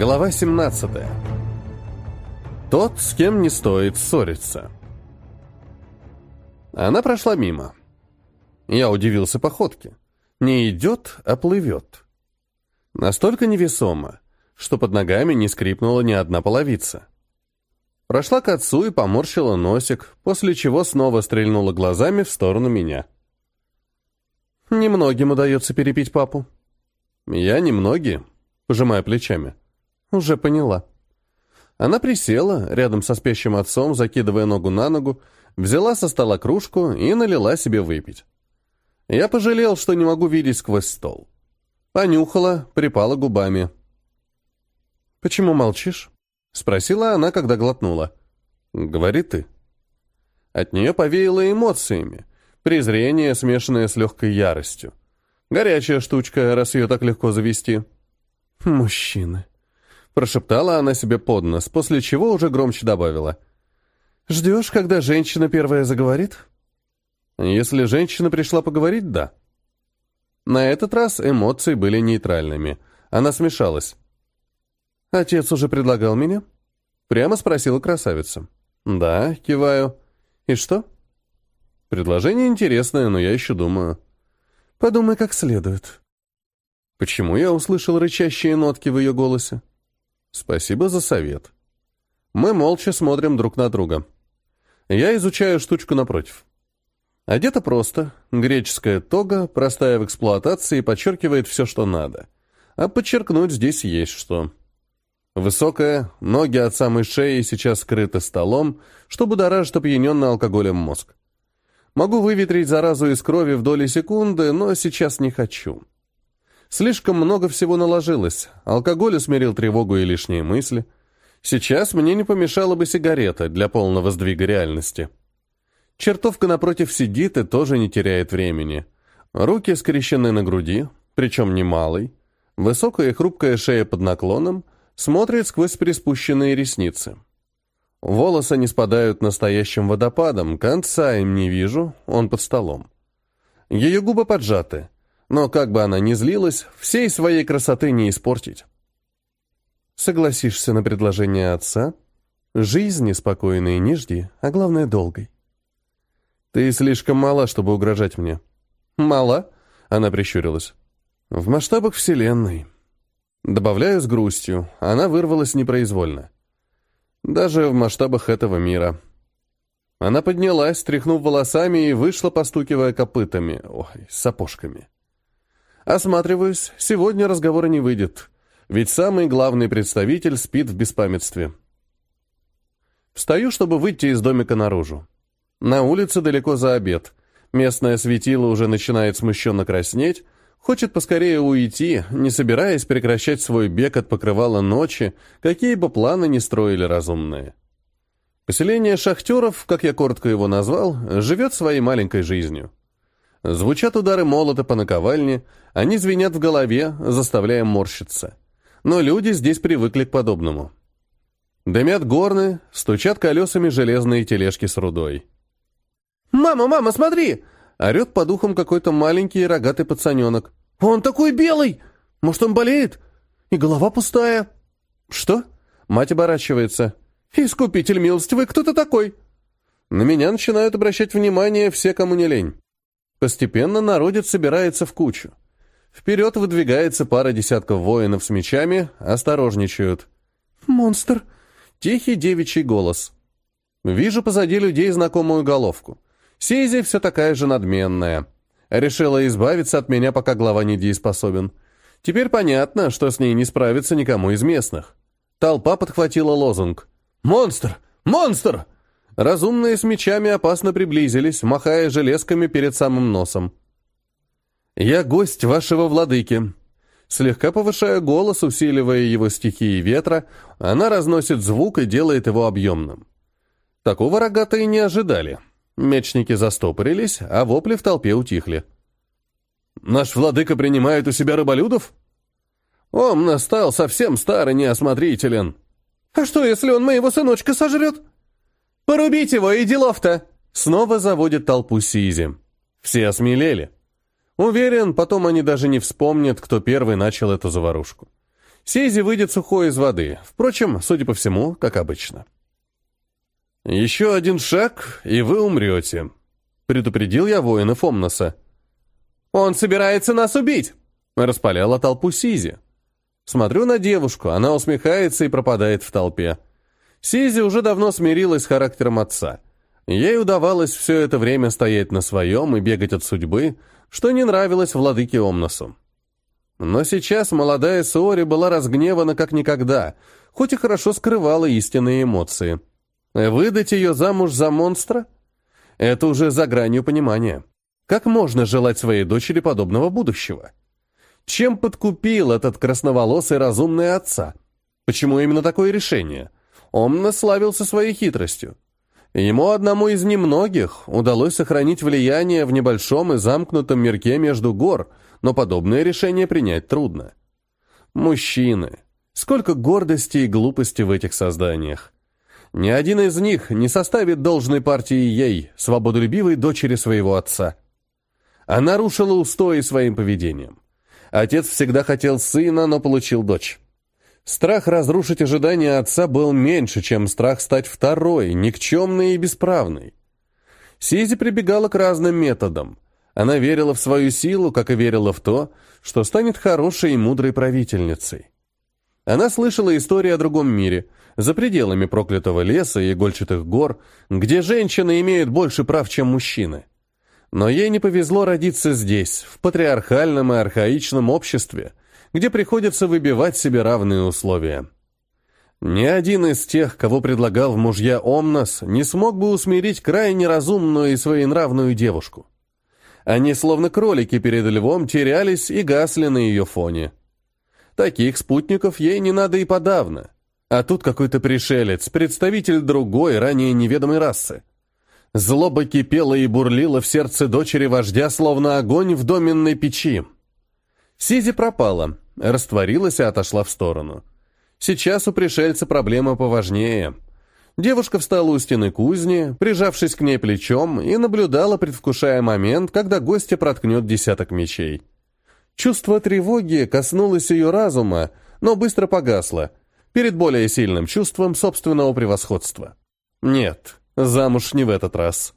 Глава 17. Тот, с кем не стоит ссориться. Она прошла мимо. Я удивился походке. Не идет, а плывет. Настолько невесомо, что под ногами не скрипнула ни одна половица. Прошла к отцу и поморщила носик, после чего снова стрельнула глазами в сторону меня. Немногим удается перепить папу. Я немногие, пожимая плечами. Уже поняла. Она присела, рядом со спящим отцом, закидывая ногу на ногу, взяла со стола кружку и налила себе выпить. Я пожалел, что не могу видеть сквозь стол. Понюхала, припала губами. «Почему молчишь?» — спросила она, когда глотнула. «Говори ты». От нее повеяло эмоциями. Презрение, смешанное с легкой яростью. Горячая штучка, раз ее так легко завести. «Мужчины», Прошептала она себе под нос, после чего уже громче добавила. «Ждешь, когда женщина первая заговорит?» Если женщина пришла поговорить, да. На этот раз эмоции были нейтральными. Она смешалась. «Отец уже предлагал меня?» Прямо спросила красавица. «Да», киваю. «И что?» «Предложение интересное, но я еще думаю». «Подумай как следует». Почему я услышал рычащие нотки в ее голосе? Спасибо за совет. Мы молча смотрим друг на друга. Я изучаю штучку напротив. Одета просто, греческая тога, простая в эксплуатации, подчеркивает все, что надо. А подчеркнуть здесь есть что. Высокая, ноги от самой шеи сейчас скрыты столом, что будоражит опьяненный алкоголем мозг. Могу выветрить заразу из крови в доли секунды, но сейчас не хочу. Слишком много всего наложилось. Алкоголь усмирил тревогу и лишние мысли. Сейчас мне не помешала бы сигарета для полного сдвига реальности. Чертовка напротив сидит и тоже не теряет времени. Руки скрещены на груди, причем немалой. Высокая и хрупкая шея под наклоном смотрит сквозь приспущенные ресницы. Волосы не спадают настоящим водопадом, конца им не вижу, он под столом. Ее губы поджаты, но как бы она ни злилась, всей своей красоты не испортить. Согласишься на предложение отца? Жизни спокойной не жди, а главное долгой. Ты слишком мала, чтобы угрожать мне. Мала? Она прищурилась. В масштабах Вселенной. Добавляю с грустью, она вырвалась непроизвольно. Даже в масштабах этого мира. Она поднялась, тряхнув волосами и вышла, постукивая копытами, ой, сапожками. Осматриваюсь, сегодня разговора не выйдет, ведь самый главный представитель спит в беспамятстве. Встаю, чтобы выйти из домика наружу. На улице далеко за обед. Местное светило уже начинает смущенно краснеть, хочет поскорее уйти, не собираясь прекращать свой бег от покрывала ночи, какие бы планы ни строили разумные. Поселение шахтеров, как я коротко его назвал, живет своей маленькой жизнью. Звучат удары молота по наковальне, они звенят в голове, заставляя морщиться. Но люди здесь привыкли к подобному. Дымят горны, стучат колесами железные тележки с рудой. «Мама, мама, смотри!» Орет по духам какой-то маленький рогатый пацаненок. «Он такой белый! Может, он болеет? И голова пустая!» «Что?» Мать оборачивается. «Искупитель милостивый, кто ты такой?» На меня начинают обращать внимание все, кому не лень. Постепенно народец собирается в кучу. Вперед выдвигается пара десятков воинов с мечами, осторожничают. «Монстр!» Тихий девичий голос. Вижу позади людей знакомую головку. Сизи все такая же надменная. Решила избавиться от меня, пока глава недееспособен. Теперь понятно, что с ней не справится никому из местных. Толпа подхватила лозунг. «Монстр! Монстр!» Разумные с мечами опасно приблизились, махая железками перед самым носом. «Я гость вашего владыки». Слегка повышая голос, усиливая его стихии ветра, она разносит звук и делает его объемным. Такого рогатые не ожидали. Мечники застопорились, а вопли в толпе утихли. «Наш владыка принимает у себя рыболюдов?» «Он настал совсем старый неосмотрителен». «А что, если он моего сыночка сожрет?» «Порубить его и делов-то!» Снова заводит толпу Сизи. Все осмелели. Уверен, потом они даже не вспомнят, кто первый начал эту заварушку. Сейзи выйдет сухой из воды. Впрочем, судя по всему, как обычно. «Еще один шаг, и вы умрете», — предупредил я воина Фомноса. «Он собирается нас убить!» — распаляла толпу Сизи. Смотрю на девушку, она усмехается и пропадает в толпе. Сизи уже давно смирилась с характером отца. Ей удавалось все это время стоять на своем и бегать от судьбы, что не нравилось владыке Омносу. Но сейчас молодая Суори была разгневана как никогда, хоть и хорошо скрывала истинные эмоции. Выдать ее замуж за монстра? Это уже за гранью понимания. Как можно желать своей дочери подобного будущего? Чем подкупил этот красноволосый разумный отца? Почему именно такое решение? Он наславился своей хитростью. Ему одному из немногих удалось сохранить влияние в небольшом и замкнутом мирке между гор, но подобное решение принять трудно. Мужчины. Сколько гордости и глупости в этих созданиях. Ни один из них не составит должной партии ей, свободолюбивой дочери своего отца. Она нарушила устои своим поведением. Отец всегда хотел сына, но получил дочь. Страх разрушить ожидания отца был меньше, чем страх стать второй, никчемной и бесправной. Сизи прибегала к разным методам. Она верила в свою силу, как и верила в то, что станет хорошей и мудрой правительницей. Она слышала истории о другом мире, за пределами проклятого леса и игольчатых гор, где женщины имеют больше прав, чем мужчины. Но ей не повезло родиться здесь, в патриархальном и архаичном обществе, где приходится выбивать себе равные условия. Ни один из тех, кого предлагал мужья Омнос, не смог бы усмирить крайне разумную и своенравную девушку. Они, словно кролики перед львом, терялись и гасли на ее фоне. Таких спутников ей не надо и подавно. А тут какой-то пришелец, представитель другой, ранее неведомой расы. Злоба кипела и бурлила в сердце дочери вождя, словно огонь в доменной печи. Сизи пропала, растворилась и отошла в сторону. Сейчас у пришельца проблема поважнее. Девушка встала у стены кузни, прижавшись к ней плечом, и наблюдала, предвкушая момент, когда гостя проткнет десяток мечей. Чувство тревоги коснулось ее разума, но быстро погасло, перед более сильным чувством собственного превосходства. Нет, замуж не в этот раз.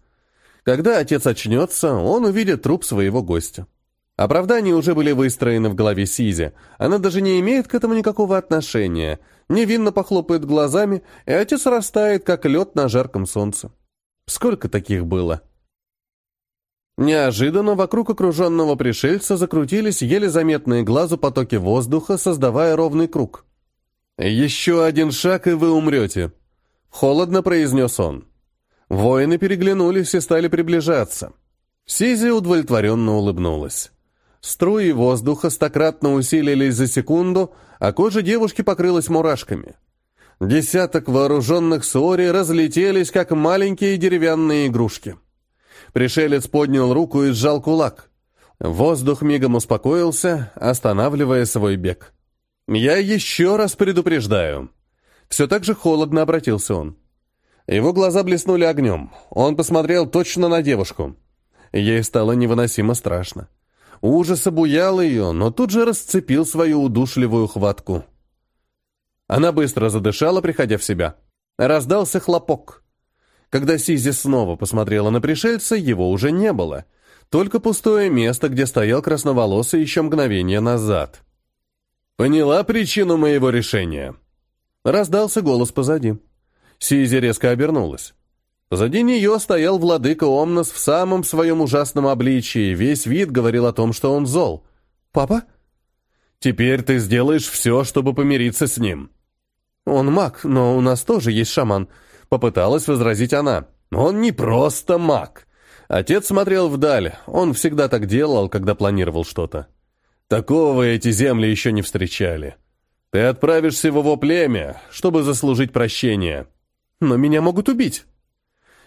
Когда отец очнется, он увидит труп своего гостя. Оправдания уже были выстроены в голове Сизи. Она даже не имеет к этому никакого отношения. Невинно похлопает глазами, и отец растает, как лед на жарком солнце. Сколько таких было? Неожиданно вокруг окруженного пришельца закрутились еле заметные глазу потоки воздуха, создавая ровный круг. «Еще один шаг, и вы умрете», — холодно произнес он. Воины переглянулись и стали приближаться. Сизи удовлетворенно улыбнулась. Струи воздуха стократно усилились за секунду, а кожа девушки покрылась мурашками. Десяток вооруженных сори разлетелись, как маленькие деревянные игрушки. Пришелец поднял руку и сжал кулак. Воздух мигом успокоился, останавливая свой бег. «Я еще раз предупреждаю». Все так же холодно обратился он. Его глаза блеснули огнем. Он посмотрел точно на девушку. Ей стало невыносимо страшно. Ужас обуял ее, но тут же расцепил свою удушливую хватку. Она быстро задышала, приходя в себя. Раздался хлопок. Когда Сизи снова посмотрела на пришельца, его уже не было. Только пустое место, где стоял красноволосый еще мгновение назад. «Поняла причину моего решения?» Раздался голос позади. Сизи резко обернулась. Позади нее стоял владыка Омнос в самом своем ужасном обличии, весь вид говорил о том, что он зол. «Папа?» «Теперь ты сделаешь все, чтобы помириться с ним». «Он маг, но у нас тоже есть шаман», — попыталась возразить она. «Он не просто маг». Отец смотрел вдаль, он всегда так делал, когда планировал что-то. «Такого эти земли еще не встречали. Ты отправишься в его племя, чтобы заслужить прощение». «Но меня могут убить».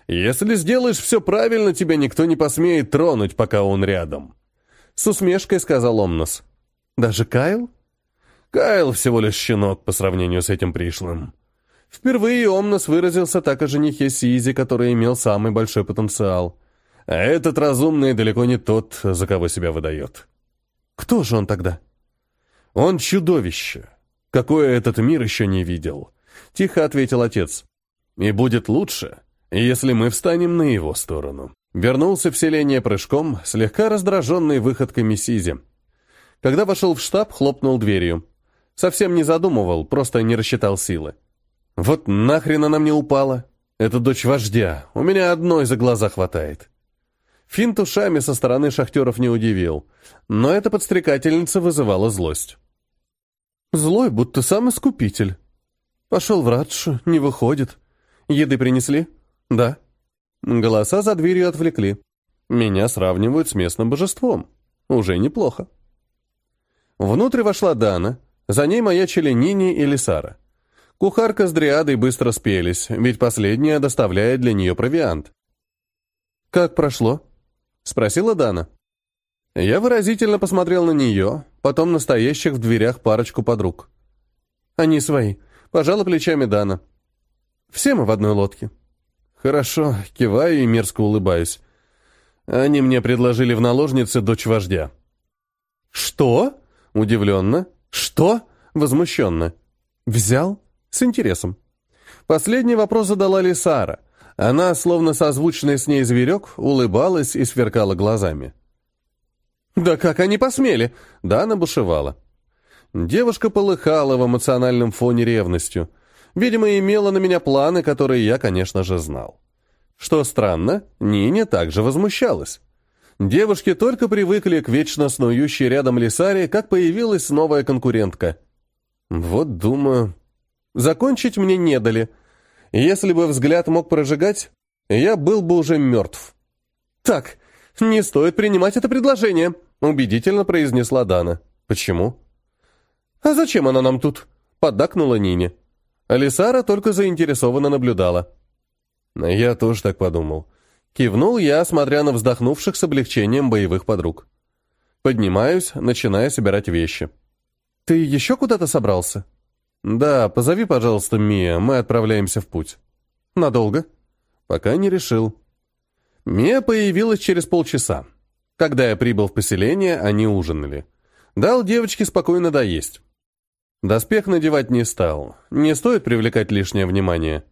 Если сделаешь все правильно, тебя никто не посмеет тронуть, пока он рядом. С усмешкой сказал Омнос. Даже Кайл? Кайл всего лишь щенок по сравнению с этим пришлым. Впервые Омнос выразился так о женихе Сизи, который имел самый большой потенциал. А этот разумный далеко не тот, за кого себя выдает. Кто же он тогда? Он чудовище. какое этот мир еще не видел», — тихо ответил отец. «И будет лучше, если мы встанем на его сторону». Вернулся в селение прыжком, слегка раздраженный выходками Сизи. Когда вошел в штаб, хлопнул дверью. Совсем не задумывал, просто не рассчитал силы. Вот нахрен она мне упала? Это дочь вождя, у меня одной за глаза хватает. Финт ушами со стороны шахтеров не удивил, но эта подстрекательница вызывала злость. Злой, будто сам искупитель. Пошел в ратшу, не выходит. Еды принесли? Да. Голоса за дверью отвлекли. Меня сравнивают с местным божеством. Уже неплохо. Внутрь вошла Дана, за ней маячили Нини и Лисара. Кухарка с Дриадой быстро спелись, ведь последняя доставляет для нее провиант. «Как прошло?» — спросила Дана. Я выразительно посмотрел на нее, потом на стоящих в дверях парочку подруг. «Они свои», — пожала плечами Дана. «Все мы в одной лодке». «Хорошо», — киваю и мерзко улыбаюсь. Они мне предложили в наложнице дочь вождя. «Что?» — удивленно. «Что?» — возмущенно. «Взял?» С интересом. Последний вопрос задала Лисара. Она, словно созвучный с ней зверек, улыбалась и сверкала глазами. «Да как они посмели?» Да, она бушевала. Девушка полыхала в эмоциональном фоне ревностью. Видимо, имела на меня планы, которые я, конечно же, знал. Что странно, Нине также возмущалась. Девушки только привыкли к вечно снующей рядом Лисаре, как появилась новая конкурентка. Вот, думаю, Закончить мне не дали. Если бы взгляд мог прожигать, я был бы уже мертв. «Так, не стоит принимать это предложение», — убедительно произнесла Дана. «Почему?» «А зачем она нам тут?» — поддакнула Нине. Алисара только заинтересованно наблюдала. Я тоже так подумал. Кивнул я, смотря на вздохнувших с облегчением боевых подруг. Поднимаюсь, начиная собирать вещи. «Ты еще куда-то собрался?» «Да, позови, пожалуйста, Мия, мы отправляемся в путь». «Надолго?» «Пока не решил». Мия появилась через полчаса. Когда я прибыл в поселение, они ужинали. Дал девочке спокойно доесть. Доспех надевать не стал. Не стоит привлекать лишнее внимание.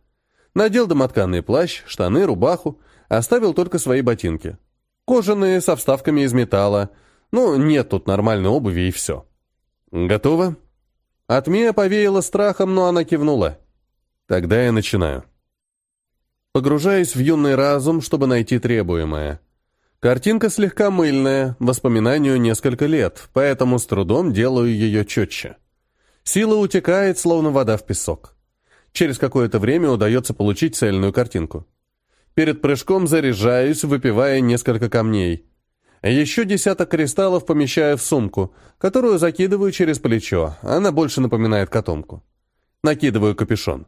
Надел домотканный плащ, штаны, рубаху, оставил только свои ботинки. Кожаные, со вставками из металла. Ну, нет тут нормальной обуви и все. «Готово?» От Мия повеяло страхом, но она кивнула. Тогда я начинаю. Погружаюсь в юный разум, чтобы найти требуемое. Картинка слегка мыльная, воспоминанию несколько лет, поэтому с трудом делаю ее четче. Сила утекает, словно вода в песок. Через какое-то время удается получить цельную картинку. Перед прыжком заряжаюсь, выпивая несколько камней. Еще десяток кристаллов помещаю в сумку, которую закидываю через плечо. Она больше напоминает котомку. Накидываю капюшон.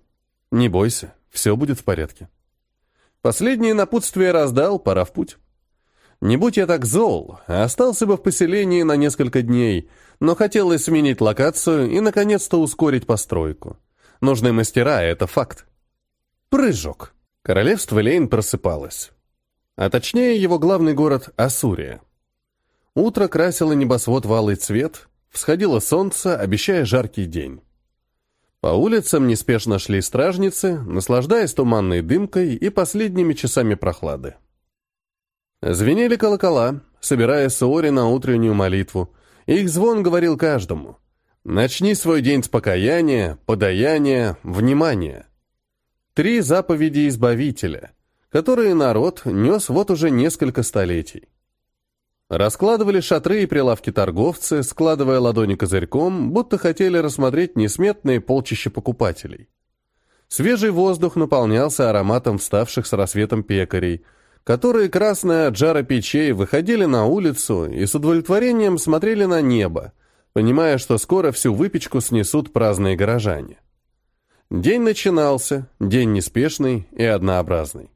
Не бойся, все будет в порядке. Последнее напутствие раздал, пора в путь. Не будь я так зол, остался бы в поселении на несколько дней, но хотелось сменить локацию и, наконец-то, ускорить постройку. Нужны мастера, это факт. Прыжок. Королевство Лейн просыпалось. А точнее, его главный город — Асурия. Утро красило небосвод в алый цвет, всходило солнце, обещая жаркий день. По улицам неспешно шли стражницы, наслаждаясь туманной дымкой и последними часами прохлады. Звенели колокола, собирая Суори на утреннюю молитву. Их звон говорил каждому. «Начни свой день с покаяния, подаяния, внимания». Три заповеди Избавителя, которые народ нес вот уже несколько столетий. Раскладывали шатры и прилавки торговцы, складывая ладони козырьком, будто хотели рассмотреть несметные полчища покупателей. Свежий воздух наполнялся ароматом вставших с рассветом пекарей, которые, красные от жара печей, выходили на улицу и с удовлетворением смотрели на небо, понимая, что скоро всю выпечку снесут праздные горожане. День начинался, день неспешный и однообразный.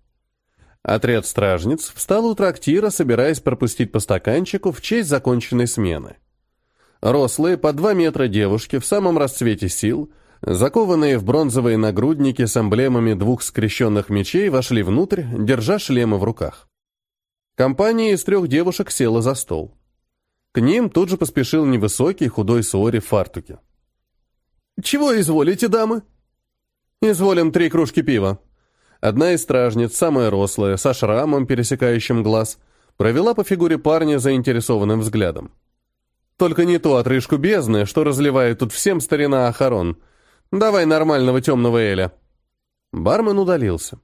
Отряд стражниц встал у трактира, собираясь пропустить по стаканчику в честь законченной смены. Рослые, по два метра девушки в самом расцвете сил, закованные в бронзовые нагрудники с эмблемами двух скрещенных мечей, вошли внутрь, держа шлемы в руках. Компания из трех девушек села за стол. К ним тут же поспешил невысокий, худой Суори в фартуке. Чего изволите, дамы?» «Изволим три кружки пива». Одна из стражниц, самая рослая, со шрамом, пересекающим глаз, провела по фигуре парня заинтересованным взглядом. «Только не ту отрыжку бездны, что разливает тут всем старина Ахарон. Давай нормального темного Эля». Бармен удалился.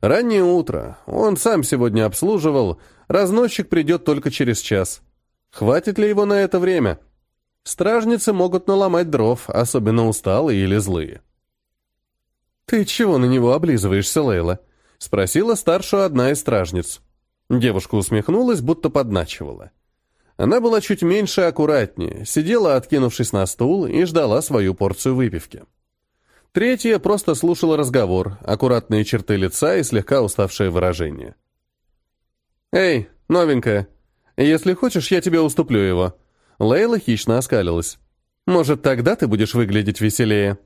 Раннее утро. Он сам сегодня обслуживал. Разносчик придет только через час. Хватит ли его на это время? Стражницы могут наломать дров, особенно усталые или злые. «Ты чего на него облизываешься, Лейла?» — спросила старшую одна из стражниц. Девушка усмехнулась, будто подначивала. Она была чуть меньше и аккуратнее, сидела, откинувшись на стул, и ждала свою порцию выпивки. Третья просто слушала разговор, аккуратные черты лица и слегка уставшее выражение. «Эй, новенькая, если хочешь, я тебе уступлю его». Лейла хищно оскалилась. «Может, тогда ты будешь выглядеть веселее?»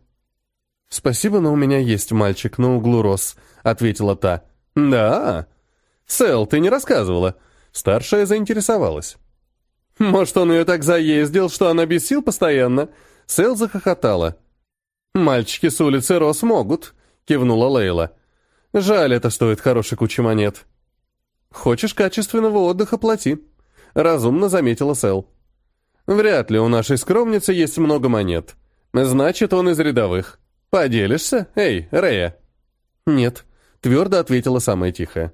«Спасибо, но у меня есть мальчик на углу рос», — ответила та. «Да? Сэл, ты не рассказывала?» Старшая заинтересовалась. «Может, он ее так заездил, что она без сил постоянно?» Сэл захохотала. «Мальчики с улицы Рос могут», — кивнула Лейла. «Жаль, это стоит хорошей кучи монет». «Хочешь качественного отдыха, плати», — разумно заметила Сэл. «Вряд ли у нашей скромницы есть много монет. Значит, он из рядовых. Поделишься? Эй, Рея?» «Нет», — твердо ответила самая тихая.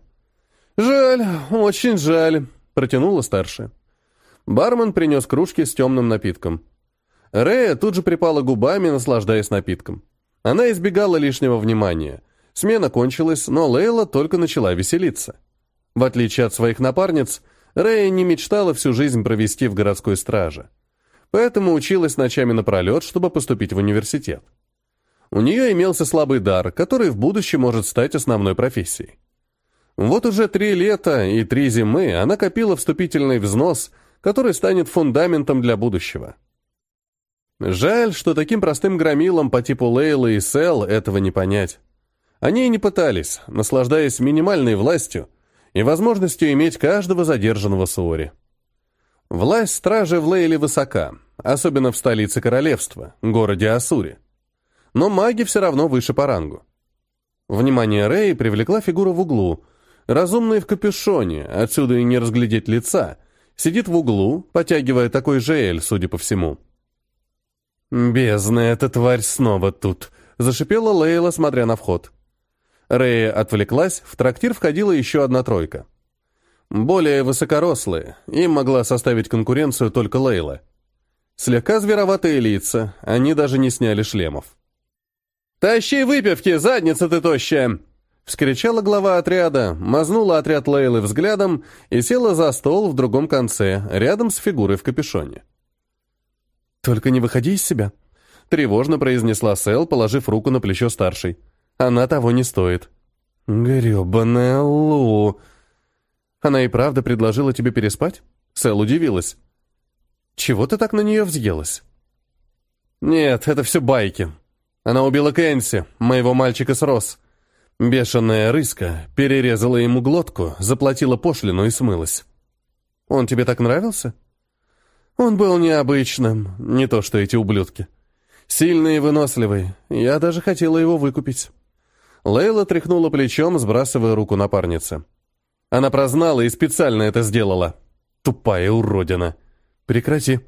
«Жаль, очень жаль», — протянула старшая. Бармен принес кружки с темным напитком. Рея тут же припала губами, наслаждаясь напитком. Она избегала лишнего внимания. Смена кончилась, но Лейла только начала веселиться. В отличие от своих напарниц, Рея не мечтала всю жизнь провести в городской страже. Поэтому училась ночами напролет, чтобы поступить в университет. У нее имелся слабый дар, который в будущем может стать основной профессией. Вот уже три лета и три зимы она копила вступительный взнос, который станет фундаментом для будущего. Жаль, что таким простым громилам по типу Лейлы и Сел этого не понять. Они и не пытались, наслаждаясь минимальной властью и возможностью иметь каждого задержанного Суори. Власть стражи в Лейле высока, особенно в столице королевства, городе Асури. Но маги все равно выше по рангу. Внимание Рэй привлекла фигура в углу, разумный в капюшоне, отсюда и не разглядеть лица, сидит в углу, потягивая такой же эль, судя по всему. «Бездна, эта тварь снова тут!» — зашипела Лейла, смотря на вход. Рэя отвлеклась, в трактир входила еще одна тройка. Более высокорослые, им могла составить конкуренцию только Лейла. Слегка звероватые лица, они даже не сняли шлемов. «Тащи выпивки, задница ты тощая!» Вскричала глава отряда, мазнула отряд Лейлы взглядом и села за стол в другом конце, рядом с фигурой в капюшоне. «Только не выходи из себя», — тревожно произнесла Сэл, положив руку на плечо старшей. «Она того не стоит». «Грёбаная Лу!» «Она и правда предложила тебе переспать?» Сэл удивилась. «Чего ты так на нее взъелась?» «Нет, это все байки. Она убила Кэнси, моего мальчика с Рос. Бешеная рыска перерезала ему глотку, заплатила пошлину и смылась. Он тебе так нравился?» Он был необычным, не то что эти ублюдки. Сильный и выносливый, я даже хотела его выкупить. Лейла тряхнула плечом, сбрасывая руку напарницы. Она прознала и специально это сделала. Тупая уродина. Прекрати.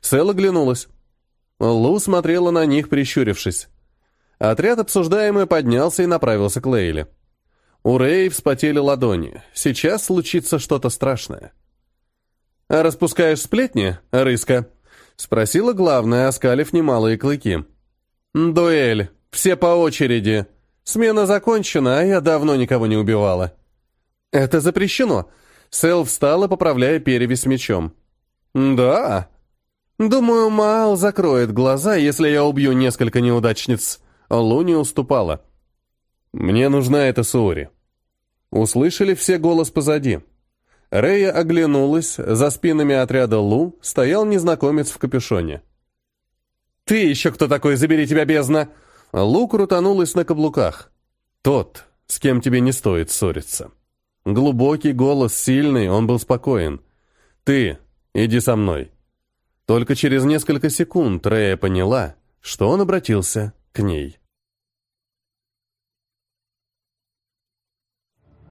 Сэл оглянулась. Лу смотрела на них, прищурившись. Отряд обсуждаемый поднялся и направился к Лейле. У Рэй вспотели ладони. Сейчас случится что-то страшное. «А распускаешь сплетни, рыска?» — спросила главная, оскалив немалые клыки. «Дуэль. Все по очереди. Смена закончена, а я давно никого не убивала». «Это запрещено». Сэл встала, поправляя перевязь мечом. «Да?» «Думаю, Маал закроет глаза, если я убью несколько неудачниц». Луни уступала. «Мне нужна эта Суори». Услышали все голос позади. Рея оглянулась, за спинами отряда Лу стоял незнакомец в капюшоне. «Ты еще кто такой, забери тебя, бездна!» Лу крутанулась на каблуках. «Тот, с кем тебе не стоит ссориться». Глубокий голос, сильный, он был спокоен. «Ты, иди со мной». Только через несколько секунд Рея поняла, что он обратился к ней.